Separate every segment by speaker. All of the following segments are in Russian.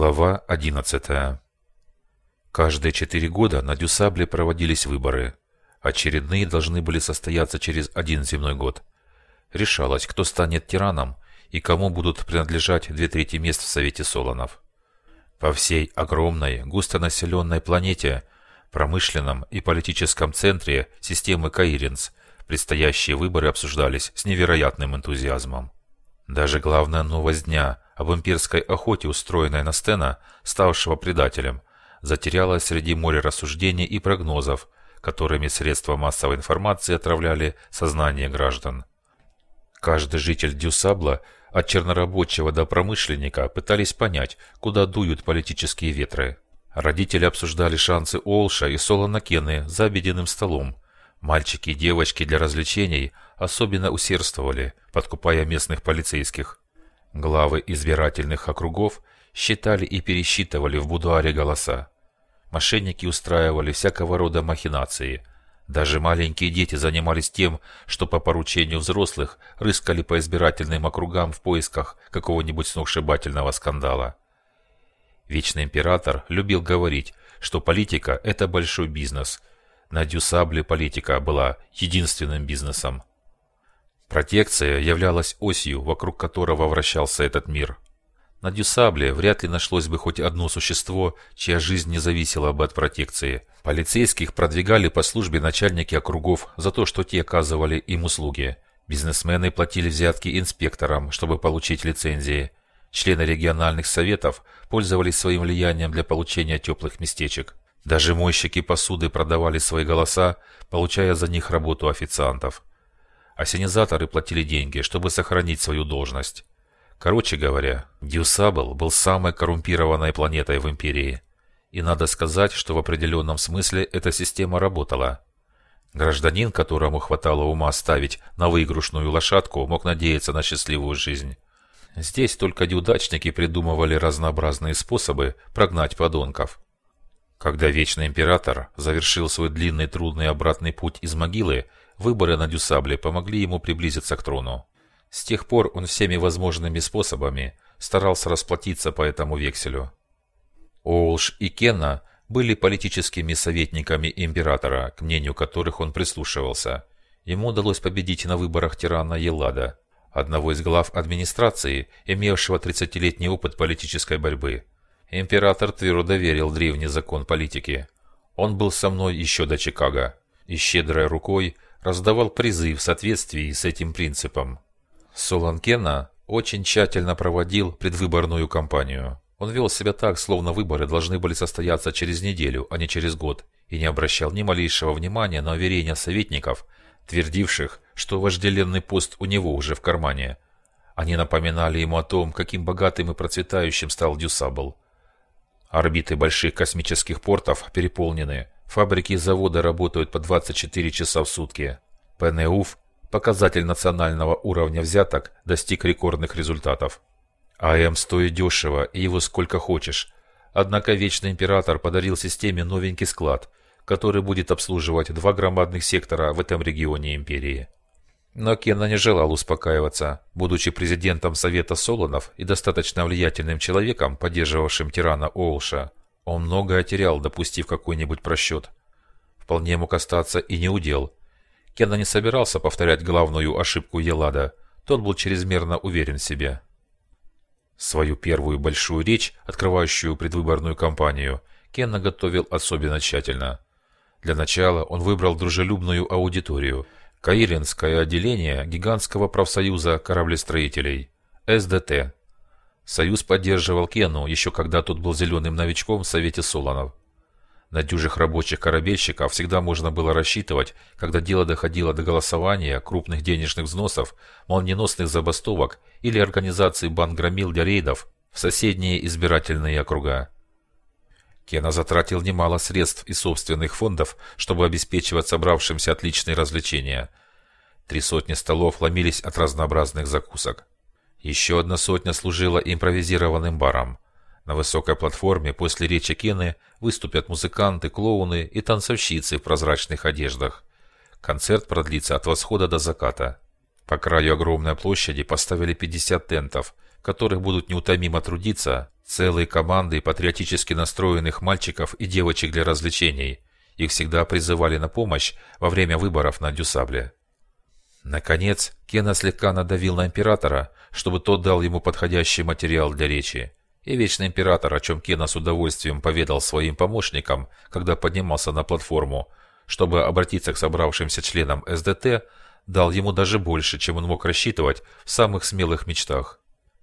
Speaker 1: Глава 11. Каждые четыре года на Дюсабле проводились выборы. Очередные должны были состояться через один земной год. Решалось, кто станет тираном и кому будут принадлежать две трети мест в Совете Солонов. По всей огромной, густонаселенной планете, промышленном и политическом центре системы Каиринс, предстоящие выборы обсуждались с невероятным энтузиазмом. Даже главная новость дня – об имперской охоте, устроенной на Стена, ставшего предателем, затерялась среди моря рассуждений и прогнозов, которыми средства массовой информации отравляли сознание граждан. Каждый житель Дюсабла, от чернорабочего до промышленника, пытались понять, куда дуют политические ветры. Родители обсуждали шансы Олша и Солона Кены за обеденным столом. Мальчики и девочки для развлечений особенно усердствовали, подкупая местных полицейских. Главы избирательных округов считали и пересчитывали в будуаре голоса. Мошенники устраивали всякого рода махинации. Даже маленькие дети занимались тем, что по поручению взрослых рыскали по избирательным округам в поисках какого-нибудь сногсшибательного скандала. Вечный император любил говорить, что политика – это большой бизнес. На Дюсабле политика была единственным бизнесом. Протекция являлась осью, вокруг которого вращался этот мир. На Дюсабле вряд ли нашлось бы хоть одно существо, чья жизнь не зависела бы от протекции. Полицейских продвигали по службе начальники округов за то, что те оказывали им услуги. Бизнесмены платили взятки инспекторам, чтобы получить лицензии. Члены региональных советов пользовались своим влиянием для получения теплых местечек. Даже мойщики посуды продавали свои голоса, получая за них работу официантов. Ассенизаторы платили деньги, чтобы сохранить свою должность. Короче говоря, Дьюсабл был самой коррумпированной планетой в Империи. И надо сказать, что в определенном смысле эта система работала. Гражданин, которому хватало ума ставить на выигрышную лошадку, мог надеяться на счастливую жизнь. Здесь только неудачники придумывали разнообразные способы прогнать подонков. Когда Вечный Император завершил свой длинный трудный обратный путь из могилы, Выборы на Дюсабле помогли ему приблизиться к трону. С тех пор он всеми возможными способами старался расплатиться по этому векселю. Оулш и Кенна были политическими советниками императора, к мнению которых он прислушивался. Ему удалось победить на выборах тирана Елада, одного из глав администрации, имевшего 30-летний опыт политической борьбы. Император твердо верил древний закон политики. Он был со мной еще до Чикаго, и щедрой рукой раздавал призы в соответствии с этим принципом. Соланкена очень тщательно проводил предвыборную кампанию. Он вел себя так, словно выборы должны были состояться через неделю, а не через год, и не обращал ни малейшего внимания на уверения советников, твердивших, что вожделенный пост у него уже в кармане. Они напоминали ему о том, каким богатым и процветающим стал Дюсабл. Орбиты больших космических портов переполнены, Фабрики и заводы работают по 24 часа в сутки. ПНУФ, показатель национального уровня взяток, достиг рекордных результатов. АМ стоит дешево и его сколько хочешь. Однако Вечный Император подарил системе новенький склад, который будет обслуживать два громадных сектора в этом регионе Империи. Но Кенна не желал успокаиваться. Будучи президентом Совета Солонов и достаточно влиятельным человеком, поддерживавшим тирана Олша, он многое терял, допустив какой-нибудь просчет. Вполне мог остаться и не удел. Кенна не собирался повторять главную ошибку Елада. Тот был чрезмерно уверен в себе. Свою первую большую речь, открывающую предвыборную кампанию, Кенна готовил особенно тщательно. Для начала он выбрал дружелюбную аудиторию – Каиринское отделение гигантского профсоюза кораблестроителей – СДТ – Союз поддерживал Кену, еще когда тот был зеленым новичком в Совете Солонов. На дюжих рабочих корабельщиков всегда можно было рассчитывать, когда дело доходило до голосования, крупных денежных взносов, молниеносных забастовок или организации бангромил для рейдов в соседние избирательные округа. Кена затратил немало средств и собственных фондов, чтобы обеспечивать собравшимся отличные развлечения. Три сотни столов ломились от разнообразных закусок. Еще одна сотня служила импровизированным баром. На высокой платформе после речи Кены выступят музыканты, клоуны и танцовщицы в прозрачных одеждах. Концерт продлится от восхода до заката. По краю огромной площади поставили 50 тентов, которых будут неутомимо трудиться Целые команды патриотически настроенных мальчиков и девочек для развлечений. Их всегда призывали на помощь во время выборов на Дюсабле. Наконец, Кена слегка надавил на императора, чтобы тот дал ему подходящий материал для речи. И Вечный Император, о чем Кена с удовольствием поведал своим помощникам, когда поднимался на платформу, чтобы обратиться к собравшимся членам СДТ, дал ему даже больше, чем он мог рассчитывать в самых смелых мечтах.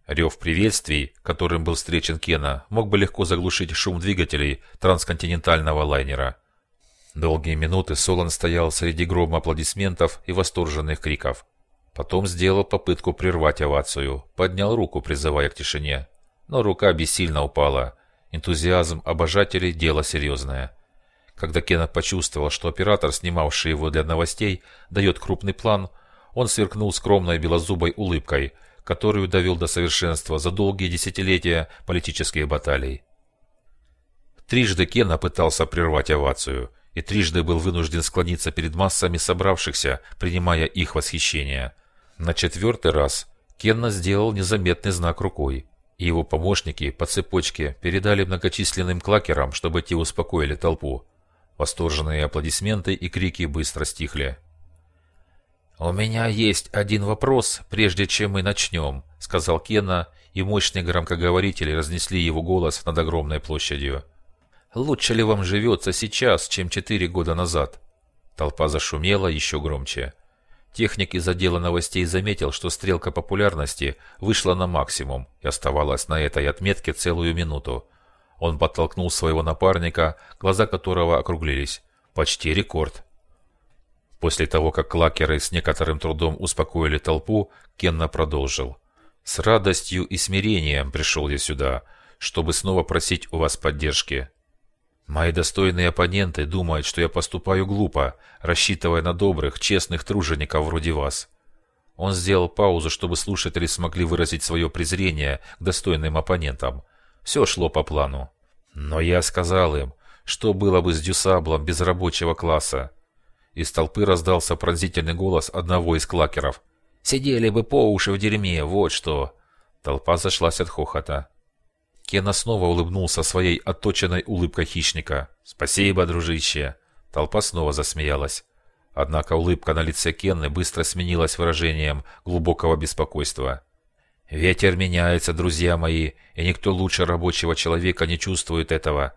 Speaker 1: Рев приветствий, которым был встречен Кена, мог бы легко заглушить шум двигателей трансконтинентального лайнера. Долгие минуты Солон стоял среди грома аплодисментов и восторженных криков. Потом сделал попытку прервать овацию, поднял руку, призывая к тишине. Но рука бессильно упала. Энтузиазм обожателей – дело серьезное. Когда Кеннет почувствовал, что оператор, снимавший его для новостей, дает крупный план, он сверкнул скромной белозубой улыбкой, которую довел до совершенства за долгие десятилетия политических баталий. Трижды Кена пытался прервать овацию, и трижды был вынужден склониться перед массами собравшихся, принимая их восхищение. На четвертый раз Кенна сделал незаметный знак рукой, и его помощники по цепочке передали многочисленным клакерам, чтобы те успокоили толпу. Восторженные аплодисменты и крики быстро стихли. «У меня есть один вопрос, прежде чем мы начнем», — сказал Кена, и мощные громкоговорители разнесли его голос над огромной площадью. «Лучше ли вам живется сейчас, чем четыре года назад?» Толпа зашумела еще громче. Техник из отдела новостей заметил, что стрелка популярности вышла на максимум и оставалась на этой отметке целую минуту. Он подтолкнул своего напарника, глаза которого округлились. Почти рекорд. После того, как клакеры с некоторым трудом успокоили толпу, Кенна продолжил. «С радостью и смирением пришел я сюда, чтобы снова просить у вас поддержки. Мои достойные оппоненты думают, что я поступаю глупо, рассчитывая на добрых, честных тружеников вроде вас». Он сделал паузу, чтобы слушатели смогли выразить свое презрение к достойным оппонентам – все шло по плану. Но я сказал им, что было бы с Дюсаблом без рабочего класса. Из толпы раздался пронзительный голос одного из клакеров. «Сидели бы по уши в дерьме, вот что!» Толпа зашлась от хохота. Кена снова улыбнулся своей отточенной улыбкой хищника. «Спасибо, дружище!» Толпа снова засмеялась. Однако улыбка на лице Кенны быстро сменилась выражением глубокого беспокойства. Ветер меняется, друзья мои, и никто лучше рабочего человека не чувствует этого.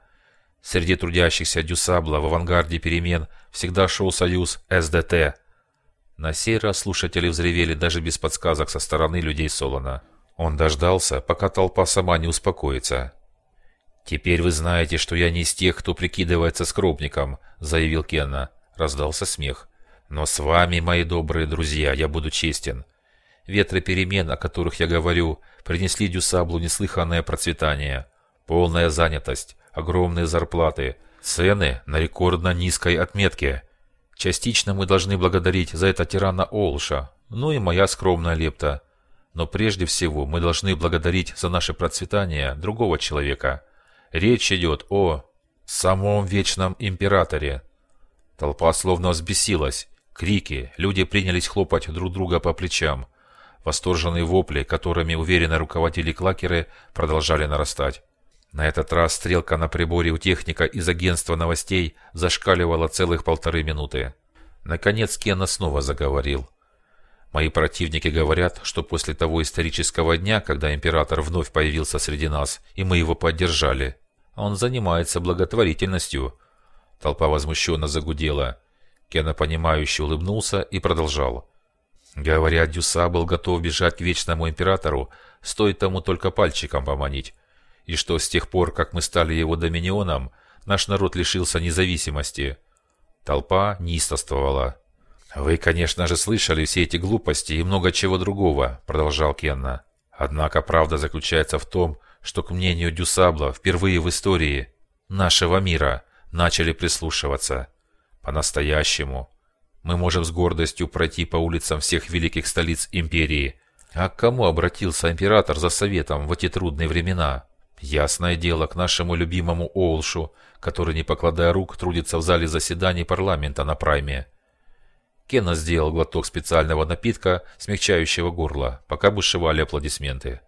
Speaker 1: Среди трудящихся Дюсабла в авангарде перемен всегда шел союз СДТ. На сей раз слушатели взревели даже без подсказок со стороны людей Солона. Он дождался, пока толпа сама не успокоится. «Теперь вы знаете, что я не из тех, кто прикидывается скромником», — заявил Кенна. Раздался смех. «Но с вами, мои добрые друзья, я буду честен. Ветры перемен, о которых я говорю, принесли Дюсаблу неслыханное процветание. Полная занятость, огромные зарплаты, цены на рекордно низкой отметке. Частично мы должны благодарить за это тирана Олша, ну и моя скромная лепта. Но прежде всего мы должны благодарить за наше процветание другого человека. Речь идет о самом вечном императоре. Толпа словно взбесилась. Крики, люди принялись хлопать друг друга по плечам. Восторженные вопли, которыми уверенно руководили клакеры, продолжали нарастать. На этот раз стрелка на приборе у техника из агентства новостей зашкаливала целых полторы минуты. Наконец Кена снова заговорил. Мои противники говорят, что после того исторического дня, когда император вновь появился среди нас, и мы его поддержали, он занимается благотворительностью. Толпа возмущенно загудела. Кена, понимающе улыбнулся и продолжал. Говорят, Дюса был готов бежать к Вечному Императору, стоит тому только пальчиком поманить. И что с тех пор, как мы стали его доминионом, наш народ лишился независимости. Толпа неистовствовала. «Вы, конечно же, слышали все эти глупости и много чего другого», — продолжал Кенна. «Однако правда заключается в том, что, к мнению Дюсабла, впервые в истории нашего мира начали прислушиваться. По-настоящему. Мы можем с гордостью пройти по улицам всех великих столиц империи. А к кому обратился император за советом в эти трудные времена? Ясное дело, к нашему любимому Олшу, который, не покладая рук, трудится в зале заседаний парламента на прайме. Кенна сделал глоток специального напитка, смягчающего горло, пока бушевали аплодисменты.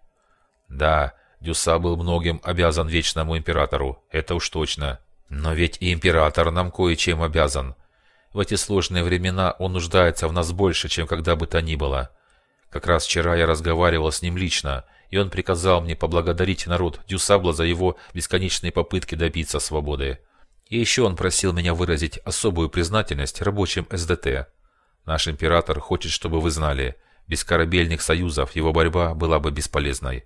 Speaker 1: Да, Дюса был многим обязан Вечному Императору, это уж точно. Но ведь и Император нам кое-чем обязан. В эти сложные времена он нуждается в нас больше, чем когда бы то ни было. Как раз вчера я разговаривал с ним лично, и он приказал мне поблагодарить народ Дюсабла за его бесконечные попытки добиться свободы. И еще он просил меня выразить особую признательность рабочим СДТ. Наш император хочет, чтобы вы знали, без корабельных союзов его борьба была бы бесполезной.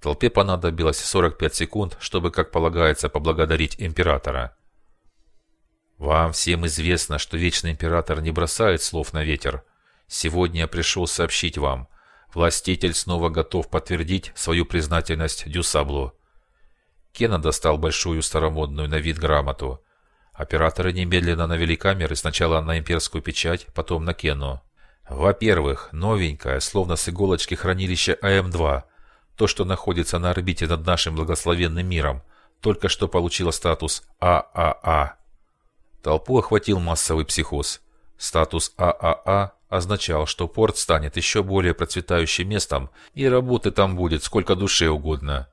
Speaker 1: Толпе понадобилось 45 секунд, чтобы, как полагается, поблагодарить императора. Вам всем известно, что Вечный Император не бросает слов на ветер. Сегодня я пришел сообщить вам, Властитель снова готов подтвердить свою признательность Дюсаблу. Кена достал большую старомодную на вид грамоту. Операторы немедленно навели камеры сначала на имперскую печать, потом на Кену. Во-первых, новенькое, словно с иголочки хранилище АМ-2, то, что находится на орбите над нашим благословенным миром, только что получило статус ААА. Толпу охватил массовый психоз. Статус ААА означал, что порт станет еще более процветающим местом, и работы там будет сколько душе угодно.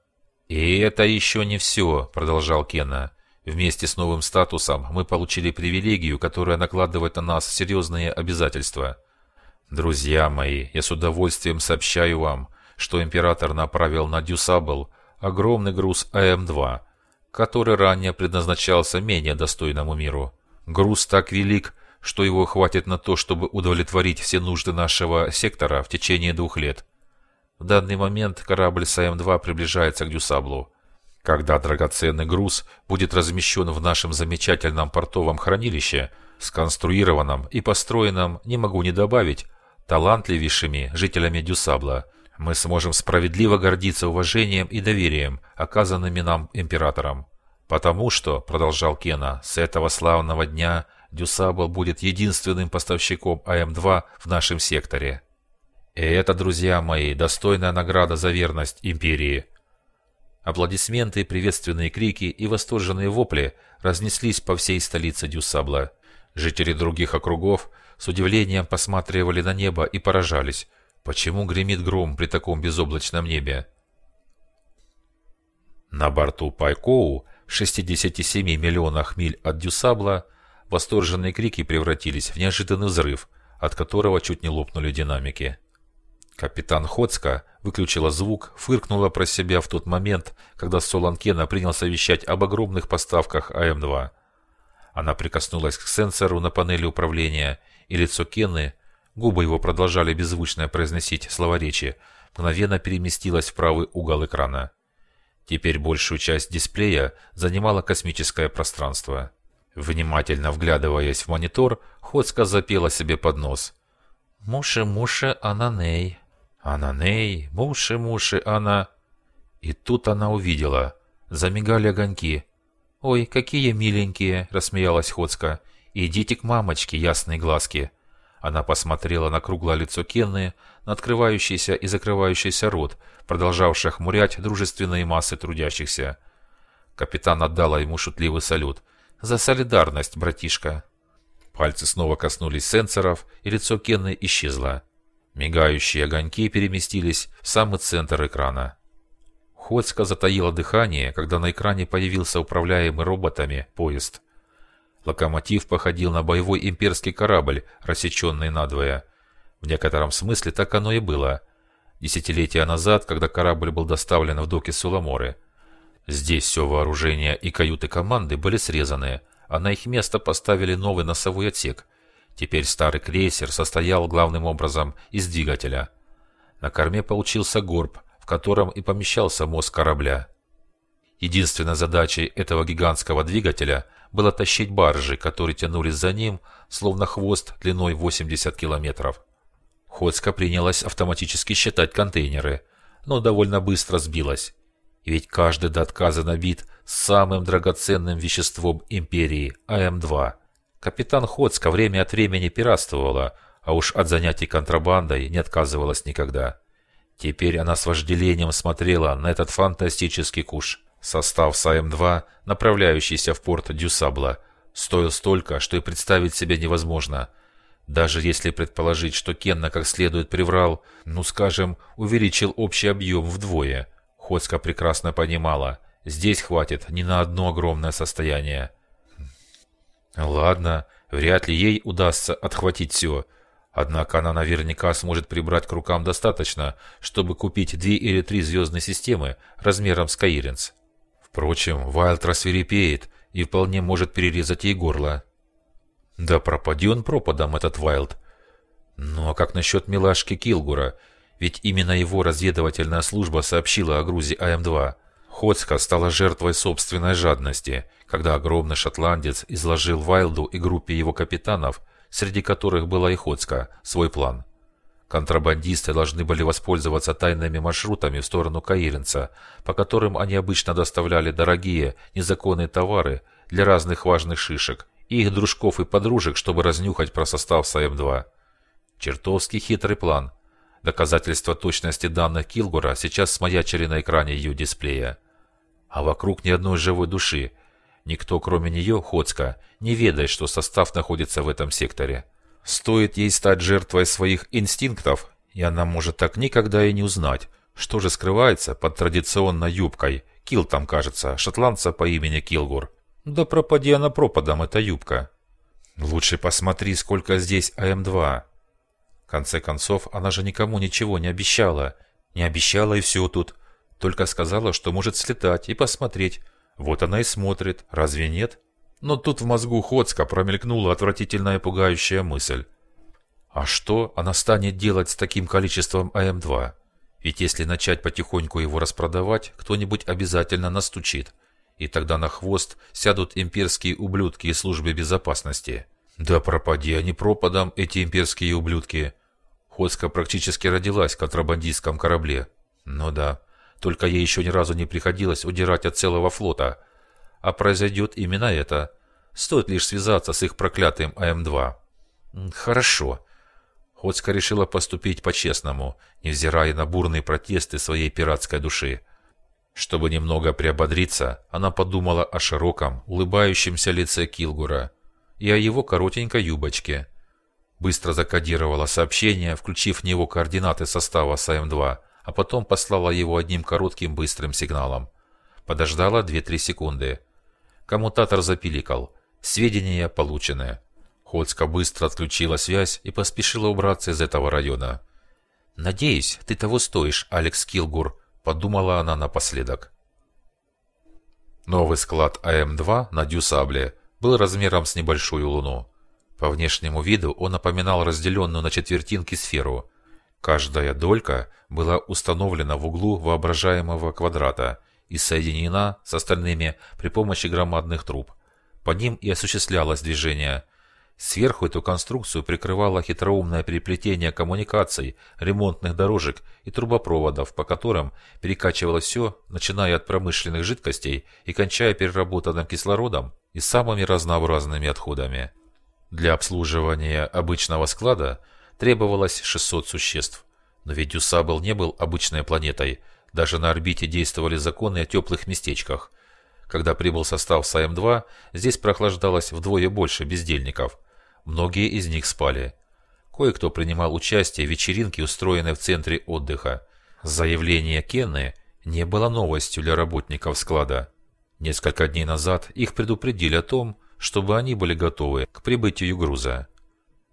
Speaker 1: «И это еще не все», — продолжал Кена. «Вместе с новым статусом мы получили привилегию, которая накладывает на нас серьезные обязательства. Друзья мои, я с удовольствием сообщаю вам, что император направил на Дюсабл огромный груз АМ-2, который ранее предназначался менее достойному миру. Груз так велик, что его хватит на то, чтобы удовлетворить все нужды нашего сектора в течение двух лет. В данный момент корабль с АМ-2 приближается к Дюсаблу. Когда драгоценный груз будет размещен в нашем замечательном портовом хранилище, сконструированном и построенном, не могу не добавить, талантливейшими жителями Дюсабла, мы сможем справедливо гордиться уважением и доверием, оказанными нам императором. Потому что, продолжал Кена, с этого славного дня – Дюсабл будет единственным поставщиком АМ-2 в нашем секторе. И это, друзья мои, достойная награда за верность империи. Аплодисменты, приветственные крики и восторженные вопли разнеслись по всей столице Дюсабла. Жители других округов с удивлением посматривали на небо и поражались, почему гремит гром при таком безоблачном небе. На борту Пайкоу, в 67 миллионах миль от Дюсабла, Восторженные крики превратились в неожиданный взрыв, от которого чуть не лопнули динамики. Капитан Хоцка выключила звук, фыркнула про себя в тот момент, когда Солан Кена принялся вещать об огромных поставках АМ-2. Она прикоснулась к сенсору на панели управления, и лицо Кены, губы его продолжали беззвучно произносить слова речи, мгновенно переместилось в правый угол экрана. Теперь большую часть дисплея занимало космическое пространство. Внимательно вглядываясь в монитор, Хоцка запела себе под нос. «Муши-муши ананей, ананей, муши-муши ана...» И тут она увидела. Замигали огоньки. «Ой, какие миленькие!» – рассмеялась Хоцка. «Идите к мамочке, ясные глазки!» Она посмотрела на круглое лицо Кенны, на открывающийся и закрывающийся рот, продолжавший хмурять дружественные массы трудящихся. Капитан отдала ему шутливый салют – за солидарность, братишка. Пальцы снова коснулись сенсоров, и лицо Кенны исчезло. Мигающие огоньки переместились в самый центр экрана. Ходька затаила дыхание, когда на экране появился управляемый роботами поезд. Локомотив походил на боевой имперский корабль, рассеченный надвое. В некотором смысле так оно и было. Десятилетия назад, когда корабль был доставлен в доки Суламоры – Здесь все вооружение и каюты команды были срезаны, а на их место поставили новый носовой отсек. Теперь старый крейсер состоял главным образом из двигателя. На корме получился горб, в котором и помещался мозг корабля. Единственной задачей этого гигантского двигателя было тащить баржи, которые тянулись за ним, словно хвост длиной 80 километров. Ходска принялась автоматически считать контейнеры, но довольно быстро сбилась. Ведь каждый до отказа набит самым драгоценным веществом империи – АМ-2. Капитан Ходска время от времени пиратствовала, а уж от занятий контрабандой не отказывалась никогда. Теперь она с вожделением смотрела на этот фантастический куш. Состав с АМ-2, направляющийся в порт Дюсабла, стоил столько, что и представить себе невозможно. Даже если предположить, что Кенна как следует приврал, ну скажем, увеличил общий объем вдвое – Ходска прекрасно понимала, здесь хватит не на одно огромное состояние. Ладно, вряд ли ей удастся отхватить все, однако она наверняка сможет прибрать к рукам достаточно, чтобы купить две или три звездные системы размером с Каиренс. Впрочем, Вайлд рассверепеет и вполне может перерезать ей горло. Да пропади он пропадом, этот Вайлд. Ну а как насчет милашки Килгура? Ведь именно его разведывательная служба сообщила о грузе АМ-2. Ходска стала жертвой собственной жадности, когда огромный шотландец изложил Вайлду и группе его капитанов, среди которых была и Ходска, свой план. Контрабандисты должны были воспользоваться тайными маршрутами в сторону Каиренца, по которым они обычно доставляли дорогие, незаконные товары для разных важных шишек и их дружков и подружек, чтобы разнюхать про состав САМ-2. Чертовски хитрый план. Доказательства точности данных Килгура сейчас смаячили на экране ее дисплея. А вокруг ни одной живой души. Никто, кроме нее, Хоцка, не ведает, что состав находится в этом секторе. Стоит ей стать жертвой своих инстинктов, и она может так никогда и не узнать, что же скрывается под традиционной юбкой, килтом, кажется, шотландца по имени Килгур. Да пропади она пропадом, эта юбка. Лучше посмотри, сколько здесь АМ-2. Конце концов, она же никому ничего не обещала. Не обещала и все тут. Только сказала, что может слетать и посмотреть. Вот она и смотрит, разве нет? Но тут в мозгу Ходска промелькнула отвратительная пугающая мысль. А что она станет делать с таким количеством АМ-2? Ведь если начать потихоньку его распродавать, кто-нибудь обязательно настучит. И тогда на хвост сядут имперские ублюдки из службы безопасности. Да пропади они пропадом, эти имперские ублюдки. Ходска практически родилась в контрабандистском корабле. Ну да, только ей еще ни разу не приходилось удирать от целого флота – а произойдет именно это. Стоит лишь связаться с их проклятым АМ-2. Хорошо. Ходска решила поступить по-честному, невзирая на бурные протесты своей пиратской души. Чтобы немного приободриться, она подумала о широком, улыбающемся лице Килгура и о его коротенькой юбочке. Быстро закодировала сообщение, включив в него координаты состава САМ-2, а потом послала его одним коротким быстрым сигналом. Подождала 2-3 секунды. Коммутатор запиликал. Сведения получены. Ходска быстро отключила связь и поспешила убраться из этого района. «Надеюсь, ты того стоишь, Алекс Килгур», — подумала она напоследок. Новый склад АМ-2 на Дюсабле был размером с небольшую луну. По внешнему виду он напоминал разделенную на четвертинки сферу. Каждая долька была установлена в углу воображаемого квадрата и соединена с остальными при помощи громадных труб. По ним и осуществлялось движение. Сверху эту конструкцию прикрывало хитроумное переплетение коммуникаций, ремонтных дорожек и трубопроводов, по которым перекачивалось все, начиная от промышленных жидкостей и кончая переработанным кислородом и самыми разнообразными отходами. Для обслуживания обычного склада требовалось 600 существ. Но ведь Дюсабл не был обычной планетой – даже на орбите действовали законы о теплых местечках. Когда прибыл состав САМ-2, здесь прохлаждалось вдвое больше бездельников. Многие из них спали. Кое-кто принимал участие в вечеринке, устроенной в центре отдыха. Заявление Кенны не было новостью для работников склада. Несколько дней назад их предупредили о том, чтобы они были готовы к прибытию груза.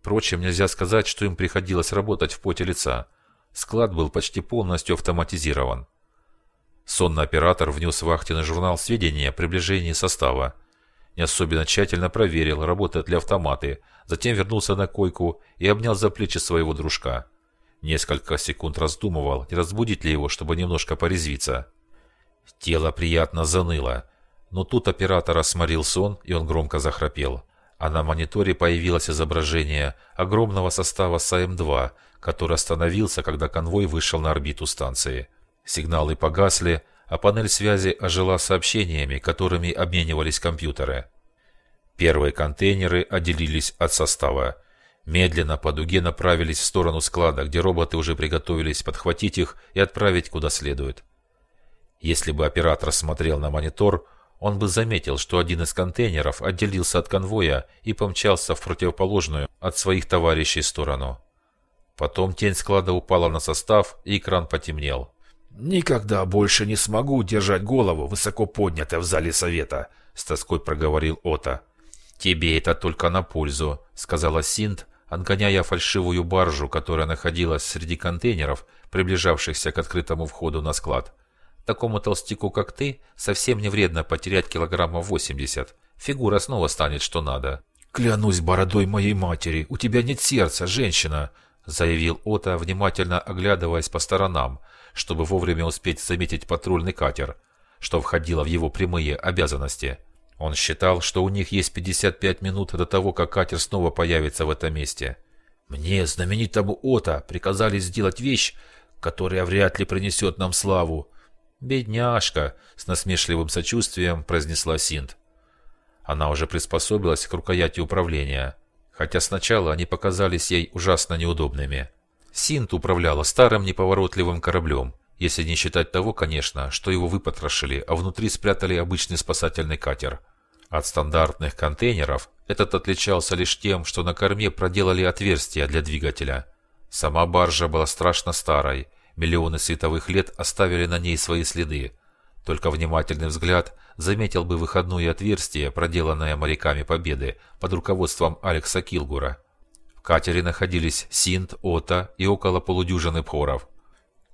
Speaker 1: Впрочем, нельзя сказать, что им приходилось работать в поте лица – Склад был почти полностью автоматизирован. Сонный оператор внес в вахтенный журнал сведения о приближении состава. Не особенно тщательно проверил, работают ли автоматы, затем вернулся на койку и обнял за плечи своего дружка. Несколько секунд раздумывал, не разбудить ли его, чтобы немножко порезвиться. Тело приятно заныло, но тут оператора сморил сон, и он громко захрапел. А на мониторе появилось изображение огромного состава САМ-2, который остановился, когда конвой вышел на орбиту станции. Сигналы погасли, а панель связи ожила сообщениями, которыми обменивались компьютеры. Первые контейнеры отделились от состава. Медленно по дуге направились в сторону склада, где роботы уже приготовились подхватить их и отправить куда следует. Если бы оператор смотрел на монитор, он бы заметил, что один из контейнеров отделился от конвоя и помчался в противоположную от своих товарищей сторону. Потом тень склада упала на состав, и экран потемнел.
Speaker 2: «Никогда больше не смогу держать голову высоко поднятой в зале совета», — с тоской проговорил Ота.
Speaker 1: «Тебе это только на пользу», — сказала Синт, отгоняя фальшивую баржу, которая находилась среди контейнеров, приближавшихся к открытому входу на склад. «Такому толстяку, как ты, совсем не вредно потерять килограммов 80. Фигура снова станет что надо».
Speaker 2: «Клянусь бородой моей матери, у тебя нет сердца, женщина!» заявил Ота, внимательно оглядываясь по сторонам, чтобы вовремя успеть заметить патрульный катер, что входило в его прямые обязанности. Он считал, что у них есть 55 минут до того, как катер снова появится в этом месте. «Мне, знаменитому Ота, приказали сделать вещь, которая вряд ли принесет нам славу». «Бедняжка!» — с насмешливым сочувствием произнесла Синт. Она уже приспособилась к рукояти управления хотя сначала они показались ей ужасно неудобными. Синт управляла старым неповоротливым кораблем, если не считать того, конечно, что его выпотрошили, а внутри спрятали обычный спасательный катер. От стандартных контейнеров этот отличался лишь тем, что на корме проделали отверстия для двигателя. Сама баржа была страшно старой, миллионы световых лет оставили на ней свои следы. Только внимательный взгляд заметил бы выходное отверстие, проделанное моряками Победы под руководством Алекса Килгура. В катере находились Синт, Ота и около полудюжины пхоров.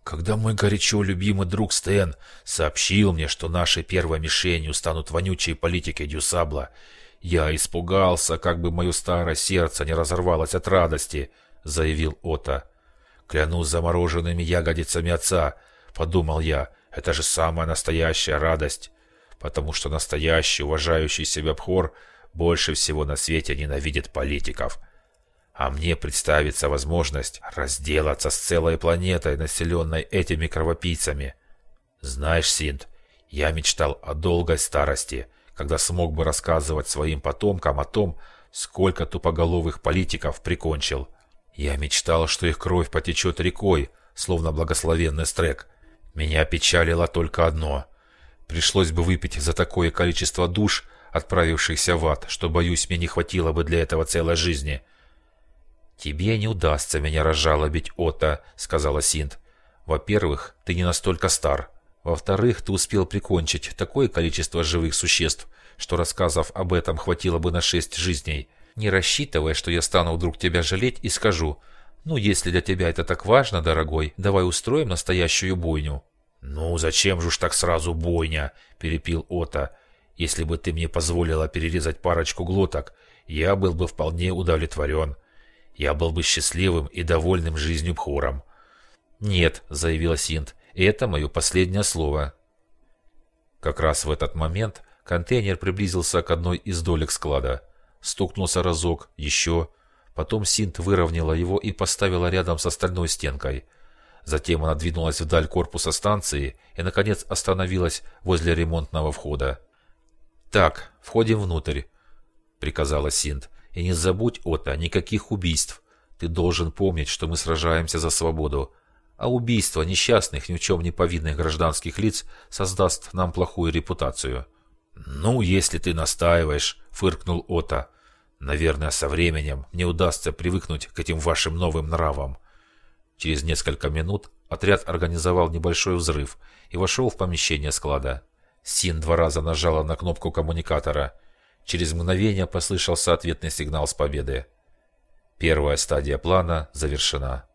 Speaker 2: Когда мой горячо любимый друг Стэн сообщил мне, что нашей первой мишенью станут вонючие политики Дюсабла, я испугался, как бы мое старое сердце не разорвалось от радости, заявил Ота. Клянусь замороженными ягодицами отца, подумал я, это же самая настоящая радость потому что настоящий уважающий себя Бхор больше всего на свете ненавидит политиков. А мне представится возможность разделаться с целой планетой, населенной этими кровопийцами. Знаешь, Синт, я мечтал о долгой старости, когда смог бы рассказывать своим потомкам о том, сколько тупоголовых политиков прикончил. Я мечтал, что их кровь потечет рекой, словно благословенный стрек. Меня печалило только одно — Пришлось бы выпить за такое количество душ, отправившихся в ад, что, боюсь, мне не хватило бы для этого целой жизни. «Тебе не удастся меня разжалобить, Ота», — сказала Синт. «Во-первых, ты не настолько стар. Во-вторых, ты успел прикончить такое количество живых существ, что рассказов об этом хватило бы на шесть жизней. Не рассчитывая, что я стану вдруг тебя жалеть и скажу, «Ну, если для тебя это так важно, дорогой, давай устроим настоящую бойню». «Ну, зачем же уж так сразу бойня?» – перепил Ота. «Если бы ты мне позволила перерезать парочку глоток, я был бы вполне удовлетворен. Я был бы счастливым и довольным жизнью Пхором».
Speaker 1: «Нет», – заявила Синт, – «это мое последнее слово». Как раз в этот момент контейнер приблизился к одной из долек склада. Стукнулся разок, еще. Потом Синт выровняла его и поставила рядом с остальной стенкой – Затем она двинулась вдаль корпуса станции и, наконец, остановилась возле ремонтного входа. «Так, входим внутрь», — приказала Синт. «И не забудь, Ота, никаких убийств. Ты должен помнить, что мы сражаемся за свободу. А убийство несчастных, ни в чем не повинных гражданских лиц создаст нам плохую репутацию».
Speaker 2: «Ну, если ты настаиваешь», — фыркнул Ота. «Наверное, со временем мне удастся привыкнуть к этим вашим новым нравам».
Speaker 1: Через несколько минут отряд организовал небольшой взрыв и вошел в помещение склада. Син два раза нажала на кнопку коммуникатора. Через мгновение послышался ответный сигнал с победы. Первая стадия плана завершена.